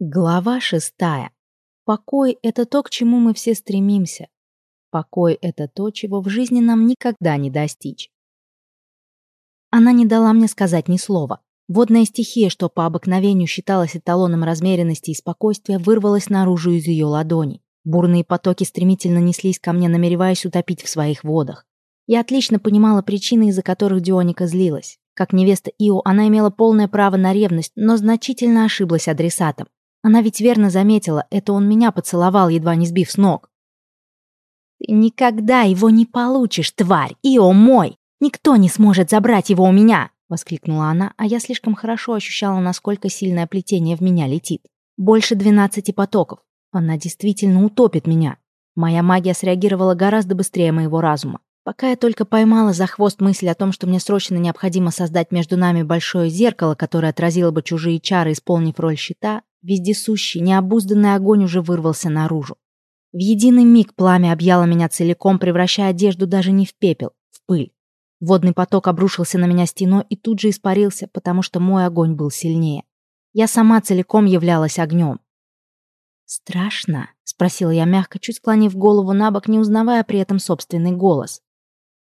Глава шестая. Покой – это то, к чему мы все стремимся. Покой – это то, чего в жизни нам никогда не достичь. Она не дала мне сказать ни слова. Водная стихия, что по обыкновению считалась эталоном размеренности и спокойствия, вырвалась наружу из ее ладони. Бурные потоки стремительно неслись ко мне, намереваясь утопить в своих водах. Я отлично понимала причины, из-за которых Дионика злилась. Как невеста Ио, она имела полное право на ревность, но значительно ошиблась адресатом. Она ведь верно заметила, это он меня поцеловал, едва не сбив с ног. «Ты никогда его не получишь, тварь! Ио мой! Никто не сможет забрать его у меня!» — воскликнула она, а я слишком хорошо ощущала, насколько сильное плетение в меня летит. Больше двенадцати потоков. Она действительно утопит меня. Моя магия среагировала гораздо быстрее моего разума. Пока я только поймала за хвост мысль о том, что мне срочно необходимо создать между нами большое зеркало, которое отразило бы чужие чары, исполнив роль щита, Вездесущий, необузданный огонь уже вырвался наружу. В единый миг пламя объяло меня целиком, превращая одежду даже не в пепел, в пыль. Водный поток обрушился на меня стеной и тут же испарился, потому что мой огонь был сильнее. Я сама целиком являлась огнем. «Страшно?» — спросила я мягко, чуть склонив голову на бок, не узнавая при этом собственный голос.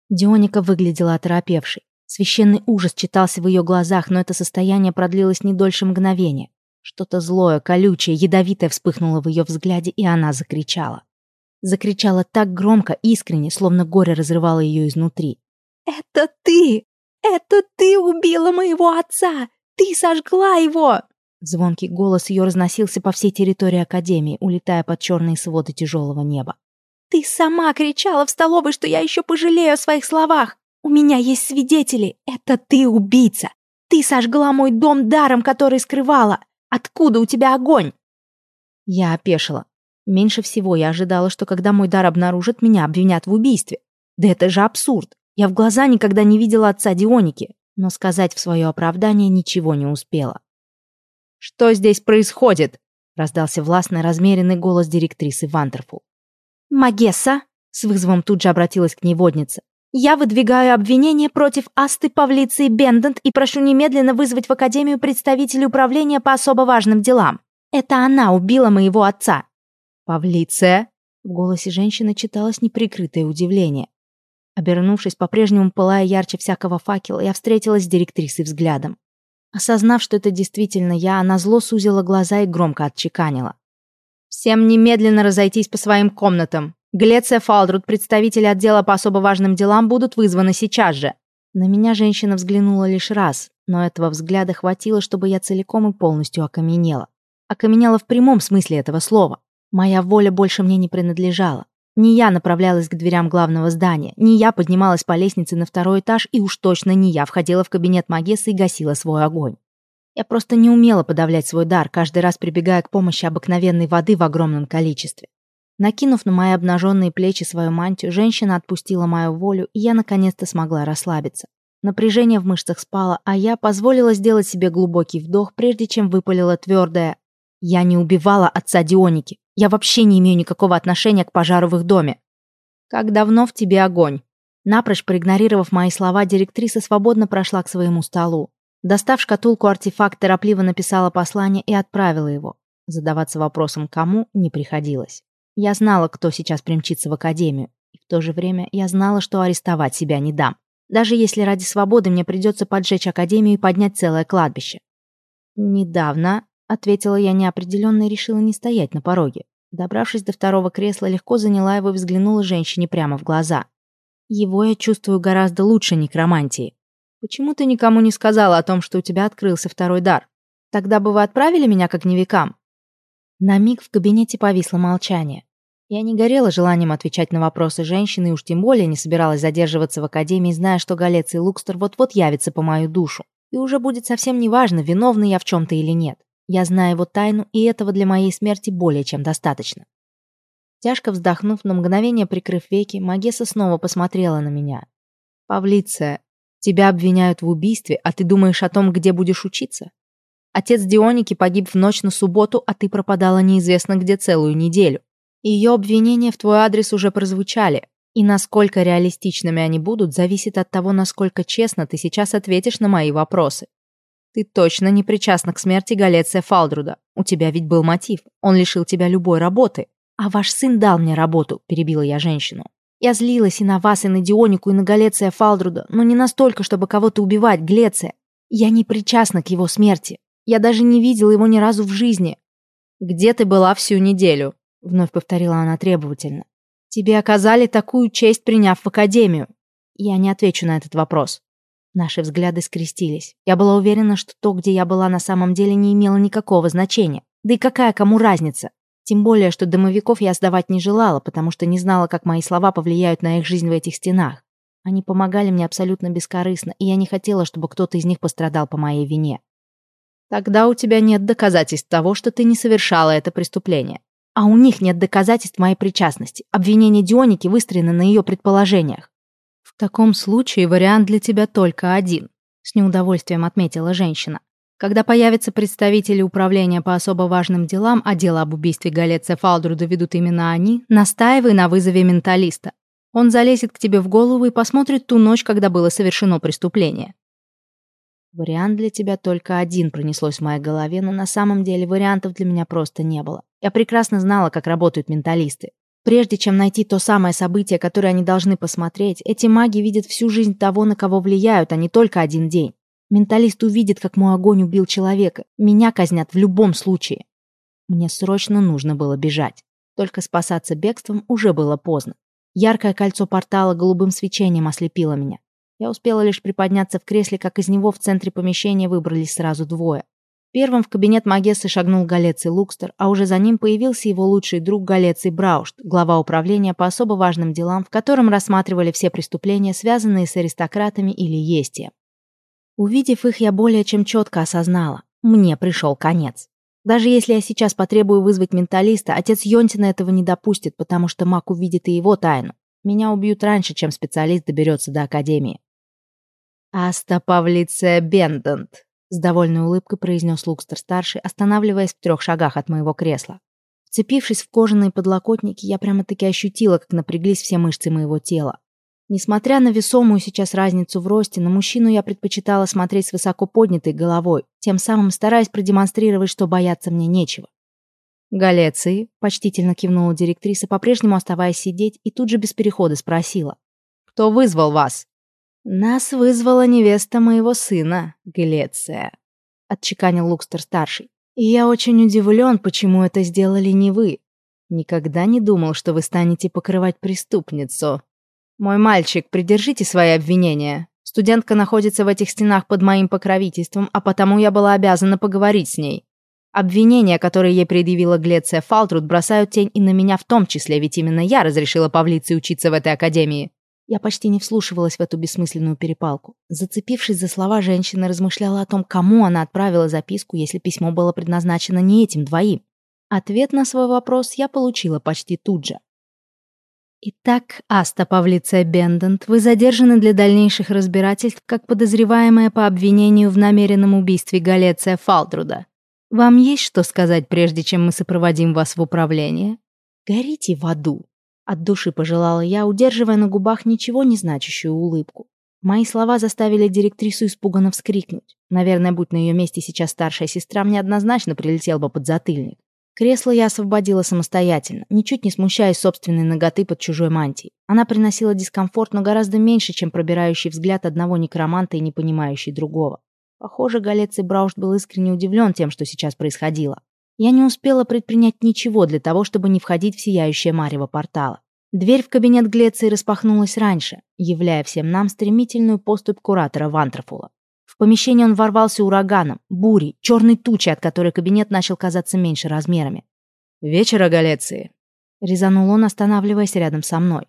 Дионика выглядела оторопевшей. Священный ужас читался в ее глазах, но это состояние продлилось не дольше мгновения. Что-то злое, колючее, ядовитое вспыхнуло в ее взгляде, и она закричала. Закричала так громко, искренне, словно горе разрывало ее изнутри. «Это ты! Это ты убила моего отца! Ты сожгла его!» Звонкий голос ее разносился по всей территории Академии, улетая под черные своды тяжелого неба. «Ты сама кричала в столовой, что я еще пожалею о своих словах! У меня есть свидетели! Это ты убийца! Ты сожгла мой дом даром, который скрывала! Откуда у тебя огонь?» Я опешила. Меньше всего я ожидала, что когда мой дар обнаружат, меня обвинят в убийстве. Да это же абсурд. Я в глаза никогда не видела отца Дионики, но сказать в свое оправдание ничего не успела. «Что здесь происходит?» — раздался властный, размеренный голос директрисы Вантерфул. «Магесса!» — с вызовом тут же обратилась к ней водница. Я выдвигаю обвинение против Асты Павлиции Бендент и прошу немедленно вызвать в Академию представителей управления по особо важным делам. Это она убила моего отца». «Павлиция?» В голосе женщины читалось неприкрытое удивление. Обернувшись, по-прежнему пылая ярче всякого факела, я встретилась с директрисой взглядом. Осознав, что это действительно я, она зло сузила глаза и громко отчеканила. «Всем немедленно разойтись по своим комнатам. Глеция Фалдрут, представители отдела по особо важным делам, будут вызваны сейчас же». На меня женщина взглянула лишь раз, но этого взгляда хватило, чтобы я целиком и полностью окаменела. Окаменела в прямом смысле этого слова. Моя воля больше мне не принадлежала. Не я направлялась к дверям главного здания, не я поднималась по лестнице на второй этаж, и уж точно не я входила в кабинет Магессы и гасила свой огонь. Я просто не умела подавлять свой дар, каждый раз прибегая к помощи обыкновенной воды в огромном количестве. Накинув на мои обнаженные плечи свою мантию, женщина отпустила мою волю, и я наконец-то смогла расслабиться. Напряжение в мышцах спало, а я позволила сделать себе глубокий вдох, прежде чем выпалила твердое «Я не убивала отца Дионики. Я вообще не имею никакого отношения к пожару в их доме». «Как давно в тебе огонь?» Напрочь проигнорировав мои слова, директриса свободно прошла к своему столу. Достав шкатулку артефакт, торопливо написала послание и отправила его. Задаваться вопросом «кому» не приходилось. Я знала, кто сейчас примчится в академию, и в то же время я знала, что арестовать себя не дам. Даже если ради свободы мне придется поджечь академию и поднять целое кладбище. «Недавно», — ответила я неопределенно и решила не стоять на пороге. Добравшись до второго кресла, легко заняла его и взглянула женщине прямо в глаза. Его я чувствую гораздо лучше некромантии. Почему ты никому не сказала о том, что у тебя открылся второй дар? Тогда бы вы отправили меня к огневикам? На миг в кабинете повисло молчание. Я не горела желанием отвечать на вопросы женщины и уж тем более не собиралась задерживаться в академии, зная, что Галец и Лукстер вот-вот явятся по мою душу. И уже будет совсем неважно, виновна я в чем-то или нет. Я знаю его тайну, и этого для моей смерти более чем достаточно. Тяжко вздохнув, на мгновение прикрыв веки, Магеса снова посмотрела на меня. «Павлиция, тебя обвиняют в убийстве, а ты думаешь о том, где будешь учиться? Отец Дионики погиб в ночь на субботу, а ты пропадала неизвестно где целую неделю. Ее обвинения в твой адрес уже прозвучали, и насколько реалистичными они будут, зависит от того, насколько честно ты сейчас ответишь на мои вопросы. Ты точно не причастна к смерти Галеция Фалдруда. У тебя ведь был мотив. Он лишил тебя любой работы. А ваш сын дал мне работу, перебила я женщину. Я злилась и на вас, и на Дионику, и на Галеция Фалдруда, но не настолько, чтобы кого-то убивать, Глеция. Я не причастна к его смерти. Я даже не видела его ни разу в жизни. Где ты была всю неделю? Вновь повторила она требовательно. Тебе оказали такую честь, приняв в академию. Я не отвечу на этот вопрос. Наши взгляды скрестились. Я была уверена, что то, где я была на самом деле, не имело никакого значения. Да и какая кому разница? Тем более, что домовиков я сдавать не желала, потому что не знала, как мои слова повлияют на их жизнь в этих стенах. Они помогали мне абсолютно бескорыстно, и я не хотела, чтобы кто-то из них пострадал по моей вине. Тогда у тебя нет доказательств того, что ты не совершала это преступление. А у них нет доказательств моей причастности. Обвинение Дионики выстроено на ее предположениях. «В таком случае вариант для тебя только один», — с неудовольствием отметила женщина. «Когда появятся представители управления по особо важным делам, а дело об убийстве Галеция Фалдру доведут именно они, настаивай на вызове менталиста. Он залезет к тебе в голову и посмотрит ту ночь, когда было совершено преступление». Вариант для тебя только один пронеслось в моей голове, но на самом деле вариантов для меня просто не было. Я прекрасно знала, как работают менталисты. Прежде чем найти то самое событие, которое они должны посмотреть, эти маги видят всю жизнь того, на кого влияют, а не только один день. Менталист увидит, как мой огонь убил человека. Меня казнят в любом случае. Мне срочно нужно было бежать. Только спасаться бегством уже было поздно. Яркое кольцо портала голубым свечением ослепило меня. Я успела лишь приподняться в кресле, как из него в центре помещения выбрались сразу двое. Первым в кабинет Магессы шагнул Галеций Лукстер, а уже за ним появился его лучший друг Галеций Браушт, глава управления по особо важным делам, в котором рассматривали все преступления, связанные с аристократами или естием. Увидев их, я более чем четко осознала. Мне пришел конец. Даже если я сейчас потребую вызвать менталиста, отец Йонтина этого не допустит, потому что маг увидит и его тайну. Меня убьют раньше, чем специалист доберется до Академии. «Аста Павлиция Бендент», с довольной улыбкой произнес Лукстер-старший, останавливаясь в трех шагах от моего кресла. Вцепившись в кожаные подлокотники, я прямо-таки ощутила, как напряглись все мышцы моего тела. Несмотря на весомую сейчас разницу в росте, на мужчину я предпочитала смотреть с высоко поднятой головой, тем самым стараясь продемонстрировать, что бояться мне нечего. «Галеции», — почтительно кивнула директриса, по-прежнему оставаясь сидеть, и тут же без перехода спросила. «Кто вызвал вас?» «Нас вызвала невеста моего сына, Глеция», — отчеканил Лукстер-старший. «И я очень удивлен, почему это сделали не вы. Никогда не думал, что вы станете покрывать преступницу. Мой мальчик, придержите свои обвинения. Студентка находится в этих стенах под моим покровительством, а потому я была обязана поговорить с ней. Обвинения, которые ей предъявила Глеция Фалтруд, бросают тень и на меня в том числе, ведь именно я разрешила Павлице учиться в этой академии. Я почти не вслушивалась в эту бессмысленную перепалку. Зацепившись за слова женщины, размышляла о том, кому она отправила записку, если письмо было предназначено не этим двоим. Ответ на свой вопрос я получила почти тут же. Итак, Аста Павлиция Бендент, вы задержаны для дальнейших разбирательств как подозреваемая по обвинению в намеренном убийстве Галеция Фалдруда. Вам есть что сказать, прежде чем мы сопроводим вас в управление? Горите в аду. От души пожелала я, удерживая на губах ничего не значащую улыбку. Мои слова заставили директрису испуганно вскрикнуть. Наверное, будь на ее месте сейчас старшая сестра, мне однозначно прилетел бы под затыльник. Кресло я освободила самостоятельно, ничуть не смущаясь собственной ноготы под чужой мантией. Она приносила дискомфорт, но гораздо меньше, чем пробирающий взгляд одного некроманта и не понимающий другого. Похоже, Галец и Браушт был искренне удивлен тем, что сейчас происходило. Я не успела предпринять ничего для того, чтобы не входить в сияющее марево портала. Дверь в кабинет Глеции распахнулась раньше, являя всем нам стремительную поступь куратора Вантрофула. В помещение он ворвался ураганом, бурей, черной тучей, от которой кабинет начал казаться меньше размерами. «Вечера, Галеции!» — резанул он, останавливаясь рядом со мной.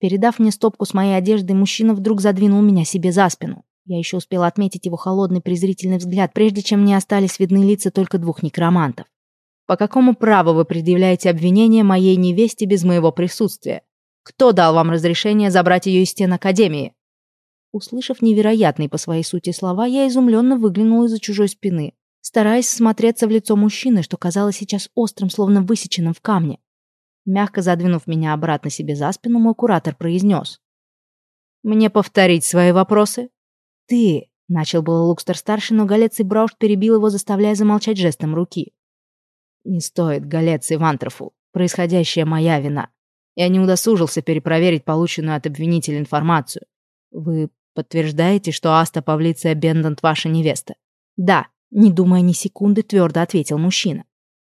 Передав мне стопку с моей одеждой, мужчина вдруг задвинул меня себе за спину. Я еще успела отметить его холодный презрительный взгляд, прежде чем мне остались видны лица только двух некромантов. По какому праву вы предъявляете обвинение моей невесте без моего присутствия? Кто дал вам разрешение забрать ее из стен Академии?» Услышав невероятные по своей сути слова, я изумленно выглянула из-за чужой спины, стараясь смотреться в лицо мужчины, что казалось сейчас острым, словно высеченным в камне. Мягко задвинув меня обратно себе за спину, мой куратор произнес. «Мне повторить свои вопросы?» «Ты Начал было Лукстер-старший, но Галец и Браушт перебил его, заставляя замолчать жестом руки. «Не стоит, и Вантрофу. Происходящее моя вина. Я не удосужился перепроверить полученную от обвинителя информацию. Вы подтверждаете, что Аста Павлиция Бендант ваша невеста?» «Да», не думая ни секунды, твердо ответил мужчина.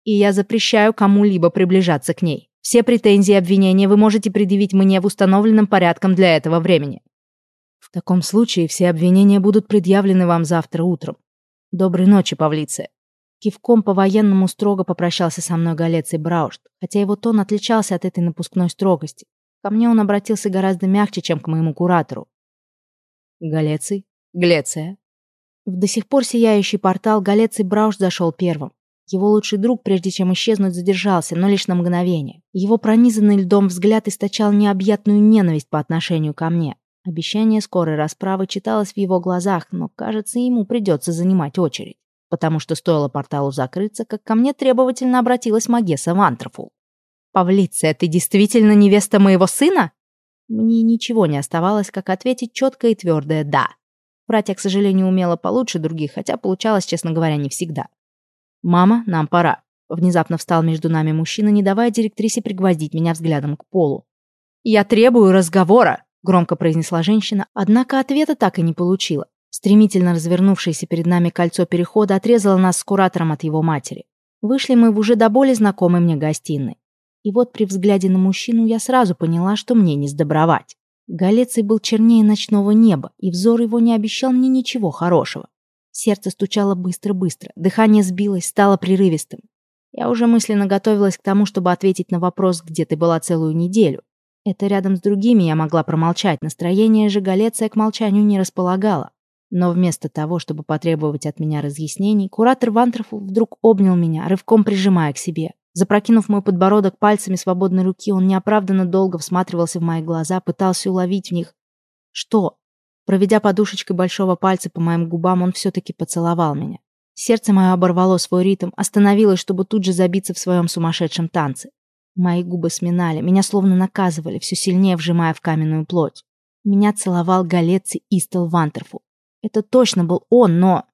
«И я запрещаю кому-либо приближаться к ней. Все претензии и обвинения вы можете предъявить мне в установленном порядком для этого времени. В таком случае все обвинения будут предъявлены вам завтра утром. Доброй ночи, Павлиция. Кивком по-военному строго попрощался со мной Галец и Браушт, хотя его тон отличался от этой напускной строгости. Ко мне он обратился гораздо мягче, чем к моему куратору. Галеций? Глеция? В до сих пор сияющий портал Галеций Браушт зашел первым. Его лучший друг, прежде чем исчезнуть, задержался, но лишь на мгновение. Его пронизанный льдом взгляд источал необъятную ненависть по отношению ко мне. Обещание скорой расправы читалось в его глазах, но, кажется, ему придется занимать очередь. Потому что стоило порталу закрыться, как ко мне требовательно обратилась Магесса Вантрофул. «Павлиция, ты действительно невеста моего сына?» Мне ничего не оставалось, как ответить четкое и твердое «да». Врать к сожалению, умела получше других, хотя получалось, честно говоря, не всегда. «Мама, нам пора». Внезапно встал между нами мужчина, не давая директрисе пригвоздить меня взглядом к полу. «Я требую разговора!» громко произнесла женщина, однако ответа так и не получила. Стремительно развернувшееся перед нами кольцо перехода отрезало нас с куратором от его матери. Вышли мы в уже до боли знакомой мне гостиной. И вот при взгляде на мужчину я сразу поняла, что мне не сдобровать. Галеций был чернее ночного неба, и взор его не обещал мне ничего хорошего. Сердце стучало быстро-быстро, дыхание сбилось, стало прерывистым. Я уже мысленно готовилась к тому, чтобы ответить на вопрос, где ты была целую неделю. Это рядом с другими я могла промолчать, настроение же Галеция к молчанию не располагало. Но вместо того, чтобы потребовать от меня разъяснений, куратор Вантрофу вдруг обнял меня, рывком прижимая к себе. Запрокинув мой подбородок пальцами свободной руки, он неоправданно долго всматривался в мои глаза, пытался уловить в них... Что? Проведя подушечкой большого пальца по моим губам, он все-таки поцеловал меня. Сердце мое оборвало свой ритм, остановилось, чтобы тут же забиться в своем сумасшедшем танце. Мои губы сминали, меня словно наказывали, все сильнее вжимая в каменную плоть. Меня целовал Галеци Истел Вантерфул. Это точно был он, но...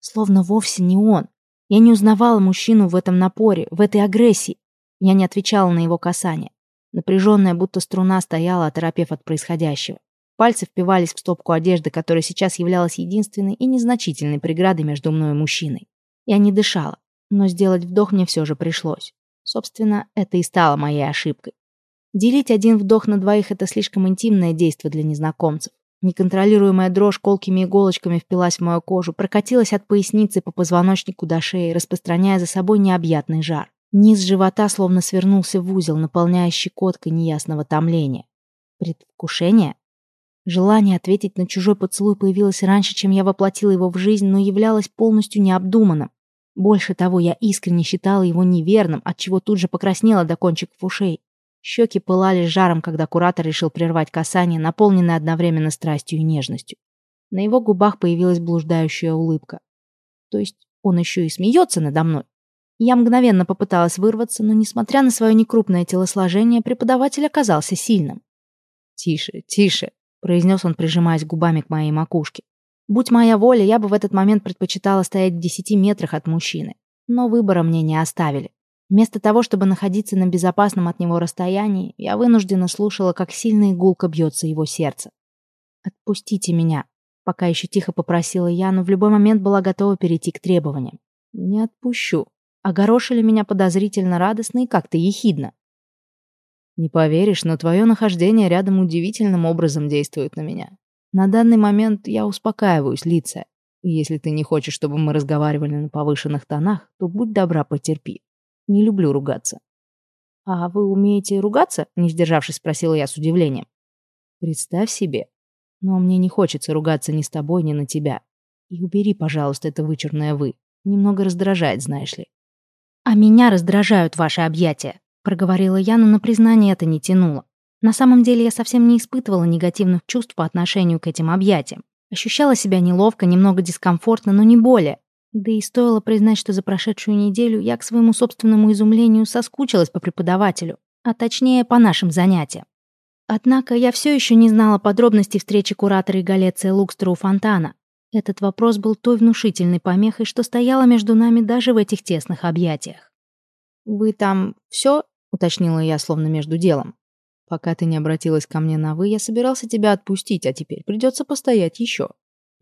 Словно вовсе не он. Я не узнавала мужчину в этом напоре, в этой агрессии. Я не отвечала на его касание. Напряженная, будто струна, стояла, оторопев от происходящего. Пальцы впивались в стопку одежды, которая сейчас являлась единственной и незначительной преградой между мной и мужчиной. Я не дышала, но сделать вдох мне все же пришлось. Собственно, это и стало моей ошибкой. Делить один вдох на двоих – это слишком интимное действие для незнакомцев. Неконтролируемая дрожь колкими иголочками впилась в мою кожу, прокатилась от поясницы по позвоночнику до шеи, распространяя за собой необъятный жар. Низ живота словно свернулся в узел, наполняя щекоткой неясного томления. Предвкушение? Желание ответить на чужой поцелуй появилось раньше, чем я воплотила его в жизнь, но являлось полностью необдуманным. Больше того, я искренне считала его неверным, отчего тут же покраснела до кончиков ушей. Щеки пылали жаром, когда куратор решил прервать касание, наполненное одновременно страстью и нежностью. На его губах появилась блуждающая улыбка. То есть он еще и смеется надо мной. Я мгновенно попыталась вырваться, но, несмотря на свое некрупное телосложение, преподаватель оказался сильным. «Тише, тише», — произнес он, прижимаясь губами к моей макушке. Будь моя воля, я бы в этот момент предпочитала стоять в десяти метрах от мужчины. Но выбора мне не оставили. Вместо того, чтобы находиться на безопасном от него расстоянии, я вынужденно слушала, как сильно игулка бьется его сердце. «Отпустите меня», — пока еще тихо попросила я, но в любой момент была готова перейти к требованиям. «Не отпущу». Огорошили меня подозрительно радостно и как-то ехидно. «Не поверишь, но твое нахождение рядом удивительным образом действует на меня. На данный момент я успокаиваюсь, Лица. И если ты не хочешь, чтобы мы разговаривали на повышенных тонах, то будь добра, потерпи. Не люблю ругаться. «А вы умеете ругаться?» — не сдержавшись, спросила я с удивлением. «Представь себе. Но мне не хочется ругаться ни с тобой, ни на тебя. И убери, пожалуйста, это вычурное «вы». Немного раздражает, знаешь ли». «А меня раздражают ваши объятия», — проговорила я, но на признание это не тянуло. На самом деле я совсем не испытывала негативных чувств по отношению к этим объятиям. Ощущала себя неловко, немного дискомфортно, но не более. Да и стоило признать, что за прошедшую неделю я к своему собственному изумлению соскучилась по преподавателю, а точнее по нашим занятиям. Однако я все еще не знала подробностей встречи куратора и Галеция Лукстера у фонтана. Этот вопрос был той внушительной помехой, что стояла между нами даже в этих тесных объятиях. «Вы там все?» — уточнила я, словно между делом. «Пока ты не обратилась ко мне на «вы», я собирался тебя отпустить, а теперь придется постоять еще.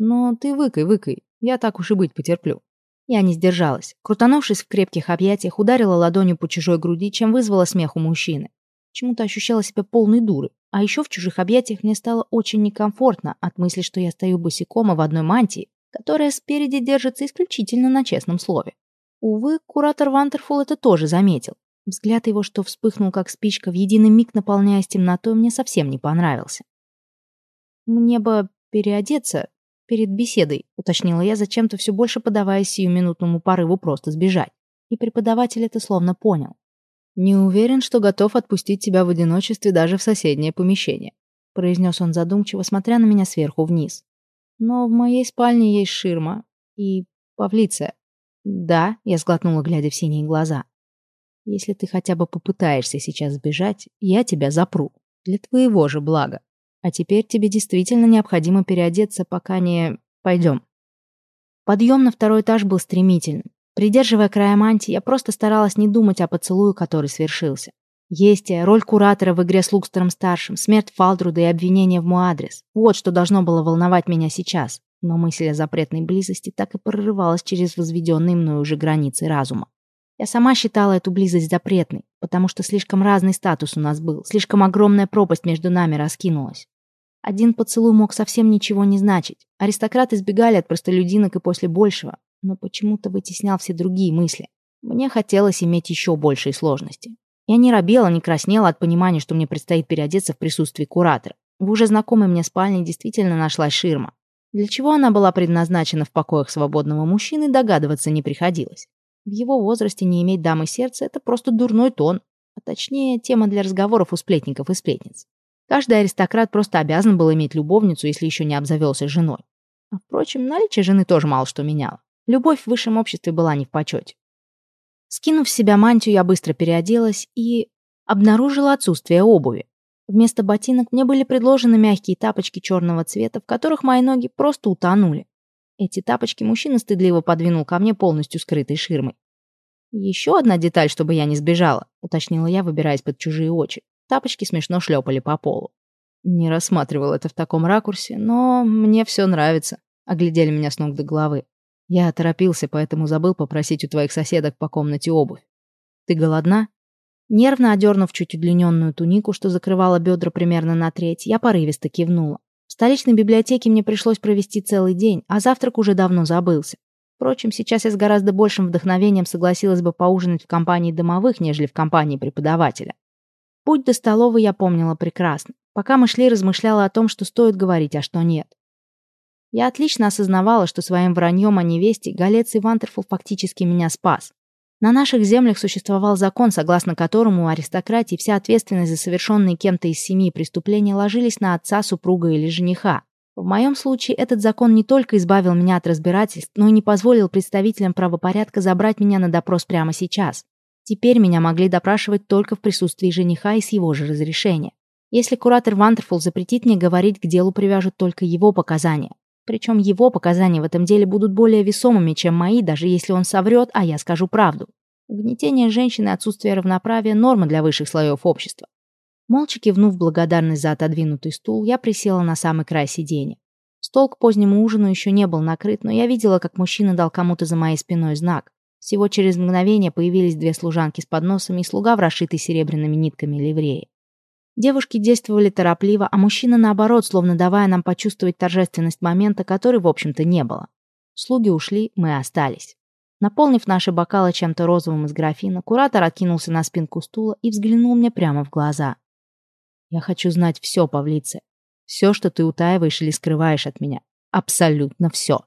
Но ты выкай, выкай, я так уж и быть потерплю». Я не сдержалась. Крутанувшись в крепких объятиях, ударила ладонью по чужой груди, чем вызвала смех у мужчины. Почему-то ощущала себя полной дурой. А еще в чужих объятиях мне стало очень некомфортно от мысли, что я стою босиком и в одной мантии, которая спереди держится исключительно на честном слове. Увы, куратор Вантерфул это тоже заметил. Взгляд его, что вспыхнул как спичка, в единый миг наполняясь темнотой, мне совсем не понравился. «Мне бы переодеться перед беседой», — уточнила я, зачем-то все больше подавая сиюминутному порыву просто сбежать. И преподаватель это словно понял. «Не уверен, что готов отпустить тебя в одиночестве даже в соседнее помещение», произнес он задумчиво, смотря на меня сверху вниз. «Но в моей спальне есть ширма и павлиция». «Да», — я сглотнула, глядя в синие глаза. «Если ты хотя бы попытаешься сейчас сбежать, я тебя запру. Для твоего же блага. А теперь тебе действительно необходимо переодеться, пока не... Пойдем». Подъем на второй этаж был стремительным. Придерживая края мантии, я просто старалась не думать о поцелую, который свершился. Естия, роль куратора в игре с Лукстером-старшим, смерть Фалдруда и обвинение в мой адрес. Вот что должно было волновать меня сейчас. Но мысль о запретной близости так и прорывалась через возведенные мною уже границы разума. Я сама считала эту близость запретной, потому что слишком разный статус у нас был, слишком огромная пропасть между нами раскинулась. Один поцелуй мог совсем ничего не значить. Аристократы избегали от простолюдинок и после большего, но почему-то вытеснял все другие мысли. Мне хотелось иметь еще большие сложности. Я не робела, не краснела от понимания, что мне предстоит переодеться в присутствии куратора. В уже знакомой мне спальне действительно нашлась ширма. Для чего она была предназначена в покоях свободного мужчины, догадываться не приходилось. В его возрасте не иметь дамы сердца – это просто дурной тон, а точнее, тема для разговоров у сплетников и сплетниц. Каждый аристократ просто обязан был иметь любовницу, если еще не обзавелся женой. А впрочем, наличие жены тоже мало что меняло. Любовь в высшем обществе была не в почете. Скинув с себя мантию, я быстро переоделась и обнаружила отсутствие обуви. Вместо ботинок мне были предложены мягкие тапочки черного цвета, в которых мои ноги просто утонули. Эти тапочки мужчина стыдливо подвинул ко мне полностью скрытой ширмой. «Еще одна деталь, чтобы я не сбежала», — уточнила я, выбираясь под чужие очи. Тапочки смешно шлепали по полу. Не рассматривал это в таком ракурсе, но мне все нравится. Оглядели меня с ног до головы. Я торопился, поэтому забыл попросить у твоих соседок по комнате обувь. Ты голодна? Нервно одернув чуть удлиненную тунику, что закрывала бедра примерно на треть, я порывисто кивнула. В столичной библиотеке мне пришлось провести целый день, а завтрак уже давно забылся. Впрочем, сейчас я с гораздо большим вдохновением согласилась бы поужинать в компании домовых, нежели в компании преподавателя. Путь до столовой я помнила прекрасно. Пока мы шли, размышляла о том, что стоит говорить, а что нет. Я отлично осознавала, что своим враньем о невесте Галец и Вантерфул фактически меня спас. На наших землях существовал закон, согласно которому у аристократии вся ответственность за совершенные кем-то из семьи преступления ложились на отца, супруга или жениха. В моем случае этот закон не только избавил меня от разбирательств, но и не позволил представителям правопорядка забрать меня на допрос прямо сейчас. Теперь меня могли допрашивать только в присутствии жениха и с его же разрешения. Если куратор Вантерфул запретит мне говорить, к делу привяжут только его показания. Причем его показания в этом деле будут более весомыми, чем мои, даже если он соврет, а я скажу правду. Угнетение женщины и отсутствие равноправия – норма для высших слоев общества. Молча кивнув благодарность за отодвинутый стул, я присела на самый край сиденья. Стол к позднему ужину еще не был накрыт, но я видела, как мужчина дал кому-то за моей спиной знак. Всего через мгновение появились две служанки с подносами и слуга в расшитой серебряными нитками ливреи. Девушки действовали торопливо, а мужчина, наоборот, словно давая нам почувствовать торжественность момента, который, в общем-то, не было. Слуги ушли, мы остались. Наполнив наши бокалы чем-то розовым из графина, куратор откинулся на спинку стула и взглянул мне прямо в глаза. «Я хочу знать все, Павлице. Все, что ты утаиваешь или скрываешь от меня. Абсолютно все.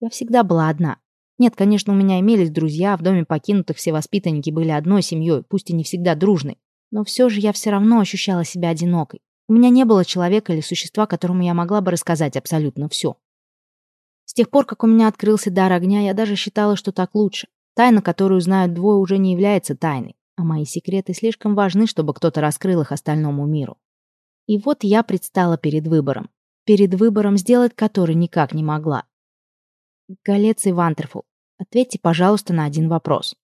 Я всегда была одна. Нет, конечно, у меня имелись друзья, в доме покинутых все воспитанники были одной семьей, пусть и не всегда дружной. Но все же я все равно ощущала себя одинокой. У меня не было человека или существа, которому я могла бы рассказать абсолютно все. С тех пор, как у меня открылся дар огня, я даже считала, что так лучше. Тайна, которую знают двое, уже не является тайной, а мои секреты слишком важны, чтобы кто-то раскрыл их остальному миру. И вот я предстала перед выбором. Перед выбором, сделать который никак не могла. Галец и Вантерфул, ответьте, пожалуйста, на один вопрос.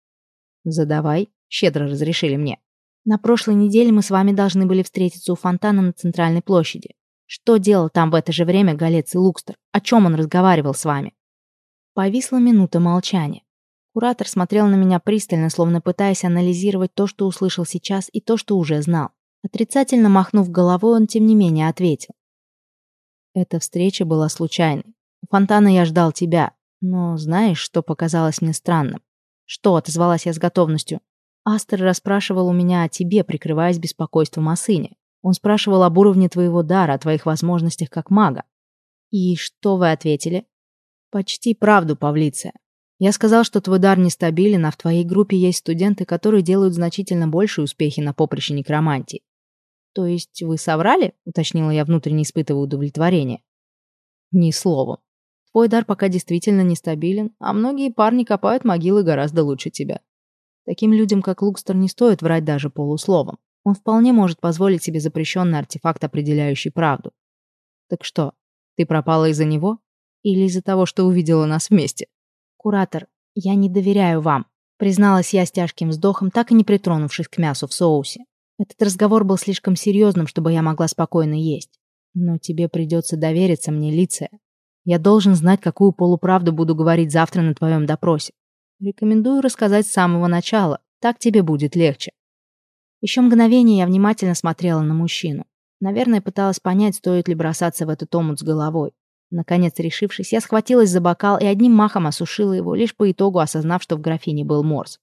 Задавай, щедро разрешили мне. На прошлой неделе мы с вами должны были встретиться у фонтана на центральной площади. Что делал там в это же время Галец и Лукстер? О чем он разговаривал с вами? Повисла минута молчания. Куратор смотрел на меня пристально, словно пытаясь анализировать то, что услышал сейчас, и то, что уже знал. Отрицательно махнув головой, он тем не менее ответил. Эта встреча была случайной. У фонтана я ждал тебя, но знаешь, что показалось мне странным? Что, отозвалась я с готовностью. Астер расспрашивал у меня о тебе, прикрываясь беспокойством о сыне. Он спрашивал об уровне твоего дара, о твоих возможностях как мага. И что вы ответили? Почти правду, Павлиция. Я сказал, что твой дар нестабилен, а в твоей группе есть студенты, которые делают значительно большие успехи на поприще некромантии. То есть вы соврали? Уточнила я, внутренне испытывая удовлетворение. Ни словом. Твой дар пока действительно нестабилен, а многие парни копают могилы гораздо лучше тебя. Таким людям, как Лукстер, не стоит врать даже полусловом. Он вполне может позволить себе запрещенный артефакт, определяющий правду. Так что, ты пропала из-за него? Или из-за того, что увидела нас вместе? «Куратор, я не доверяю вам», призналась я с тяжким вздохом, так и не притронувшись к мясу в соусе. Этот разговор был слишком серьезным, чтобы я могла спокойно есть. Но тебе придется довериться мне, Лиция. Я должен знать, какую полуправду буду говорить завтра на твоем допросе. Рекомендую рассказать с самого начала, так тебе будет легче. Еще мгновение я внимательно смотрела на мужчину. Наверное, пыталась понять, стоит ли бросаться в этот омут с головой. Наконец, решившись, я схватилась за бокал и одним махом осушила его, лишь по итогу осознав, что в графине был морс.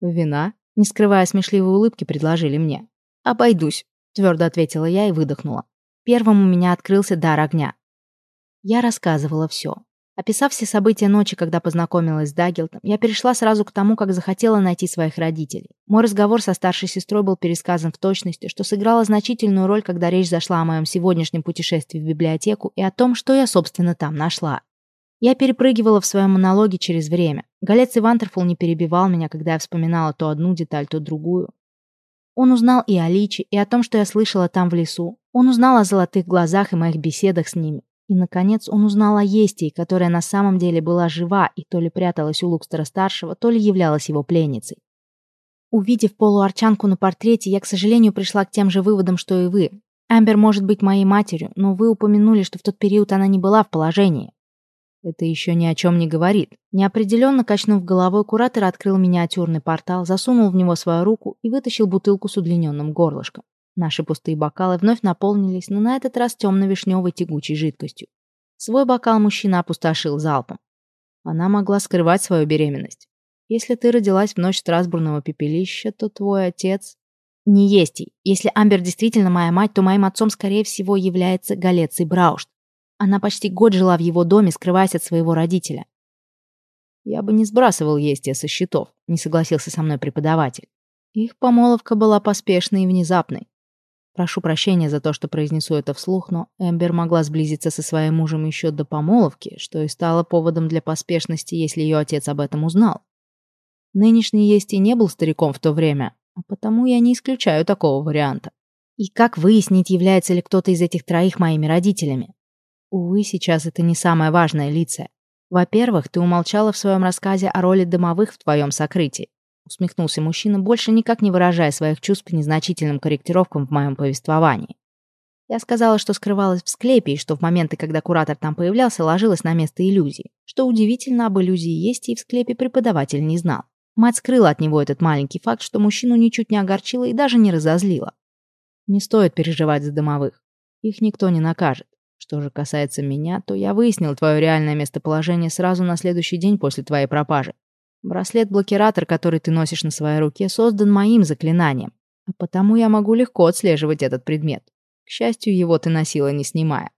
«Вина?» — не скрывая смешливой улыбки, предложили мне. «Обойдусь», — твердо ответила я и выдохнула. Первым у меня открылся дар огня. Я рассказывала все. Описав все события ночи, когда познакомилась с Даггелтом, я перешла сразу к тому, как захотела найти своих родителей. Мой разговор со старшей сестрой был пересказан в точности, что сыграло значительную роль, когда речь зашла о моем сегодняшнем путешествии в библиотеку и о том, что я, собственно, там нашла. Я перепрыгивала в своем монологе через время. Галец и Вантерфул не перебивал меня, когда я вспоминала то одну деталь, то другую. Он узнал и о Личи, и о том, что я слышала там в лесу. Он узнал о золотых глазах и моих беседах с ними. И, наконец, он узнал о Естии, которая на самом деле была жива и то ли пряталась у Лукстера-старшего, то ли являлась его пленницей. Увидев полуарчанку на портрете, я, к сожалению, пришла к тем же выводам, что и вы. Амбер может быть моей матерью, но вы упомянули, что в тот период она не была в положении. Это еще ни о чем не говорит. Неопределенно качнув головой, куратор открыл миниатюрный портал, засунул в него свою руку и вытащил бутылку с удлиненным горлышком. Наши пустые бокалы вновь наполнились, но на этот раз темно-вишневой тягучей жидкостью. Свой бокал мужчина опустошил залпом. Она могла скрывать свою беременность. Если ты родилась в ночь Страсбурного пепелища, то твой отец... Не есть ей. Если Амбер действительно моя мать, то моим отцом, скорее всего, является Галеций Браушт. Она почти год жила в его доме, скрываясь от своего родителя. Я бы не сбрасывал Естия со счетов, не согласился со мной преподаватель. Их помолвка была поспешной и внезапной. Прошу прощения за то, что произнесу это вслух, но Эмбер могла сблизиться со своим мужем еще до помолвки, что и стало поводом для поспешности, если ее отец об этом узнал. Нынешний есть и не был стариком в то время, а потому я не исключаю такого варианта. И как выяснить, является ли кто-то из этих троих моими родителями? Увы, сейчас это не самое важное лицо. Во-первых, ты умолчала в своем рассказе о роли домовых в твоем сокрытии усмехнулся мужчина, больше никак не выражая своих чувств к незначительным корректировкам в моем повествовании. Я сказала, что скрывалась в склепе, и что в моменты, когда куратор там появлялся, ложилась на место иллюзии. Что удивительно, об иллюзии есть и в склепе преподаватель не знал. Мать скрыла от него этот маленький факт, что мужчину ничуть не огорчила и даже не разозлила. Не стоит переживать за домовых. Их никто не накажет. Что же касается меня, то я выяснил твое реальное местоположение сразу на следующий день после твоей пропажи. Браслет-блокиратор, который ты носишь на своей руке, создан моим заклинанием, а потому я могу легко отслеживать этот предмет. К счастью, его ты носила, не снимая.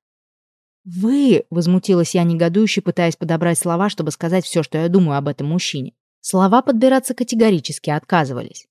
«Вы!» — возмутилась я негодующе, пытаясь подобрать слова, чтобы сказать все, что я думаю об этом мужчине. Слова подбираться категорически отказывались.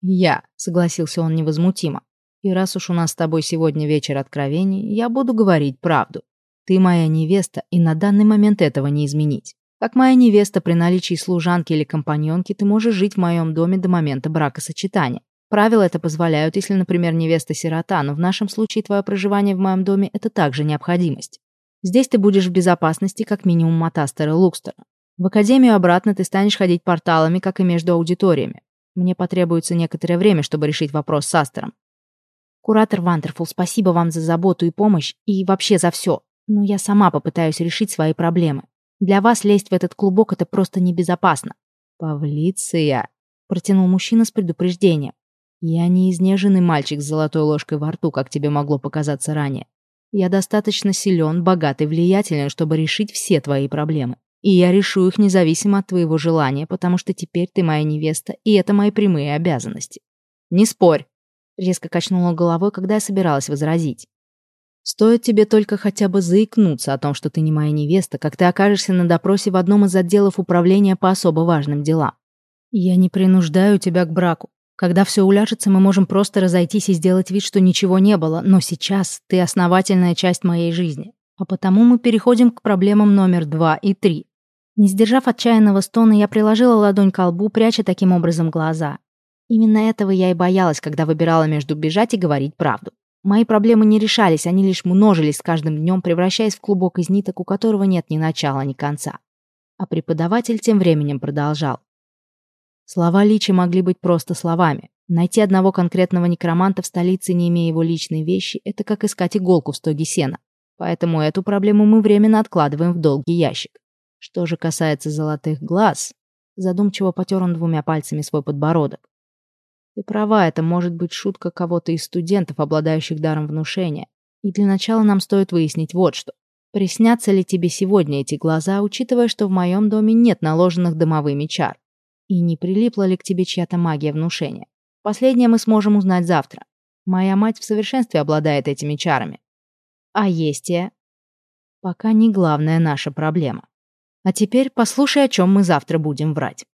«Я», — согласился он невозмутимо. «И раз уж у нас с тобой сегодня вечер откровений, я буду говорить правду. Ты моя невеста, и на данный момент этого не изменить. Как моя невеста при наличии служанки или компаньонки, ты можешь жить в моем доме до момента бракосочетания. Правила это позволяют, если, например, невеста сирота, но в нашем случае твое проживание в моем доме – это также необходимость. Здесь ты будешь в безопасности, как минимум от Астера Лукстера. В академию обратно ты станешь ходить порталами, как и между аудиториями. Мне потребуется некоторое время, чтобы решить вопрос с Астером. Куратор Вантерфул, спасибо вам за заботу и помощь, и вообще за все. Но я сама попытаюсь решить свои проблемы. Для вас лезть в этот клубок — это просто небезопасно. Павлиция, протянул мужчина с предупреждением. Я не изнеженный мальчик с золотой ложкой во рту, как тебе могло показаться ранее. Я достаточно силен, богат и влиятелен, чтобы решить все твои проблемы. И я решу их независимо от твоего желания, потому что теперь ты моя невеста, и это мои прямые обязанности. Не спорь. Резко качнула головой, когда я собиралась возразить. Стоит тебе только хотя бы заикнуться о том, что ты не моя невеста, как ты окажешься на допросе в одном из отделов управления по особо важным делам. Я не принуждаю тебя к браку. Когда все уляжется, мы можем просто разойтись и сделать вид, что ничего не было, но сейчас ты основательная часть моей жизни. А потому мы переходим к проблемам номер два и три. Не сдержав отчаянного стона, я приложила ладонь к лбу, пряча таким образом глаза. Именно этого я и боялась, когда выбирала между бежать и говорить правду. Мои проблемы не решались, они лишь множились с каждым днем, превращаясь в клубок из ниток, у которого нет ни начала, ни конца. А преподаватель тем временем продолжал. Слова Личи могли быть просто словами. Найти одного конкретного некроманта в столице, не имея его личной вещи, это как искать иголку в стоге сена. Поэтому эту проблему мы временно откладываем в долгий ящик. Что же касается золотых глаз, задумчиво потер он двумя пальцами свой подбородок. Ты права, это может быть шутка кого-то из студентов, обладающих даром внушения. И для начала нам стоит выяснить вот что. Приснятся ли тебе сегодня эти глаза, учитывая, что в моем доме нет наложенных домовыми чар? И не прилипла ли к тебе чья-то магия внушения? Последнее мы сможем узнать завтра. Моя мать в совершенстве обладает этими чарами. А есть я? Пока не главная наша проблема. А теперь послушай, о чем мы завтра будем врать.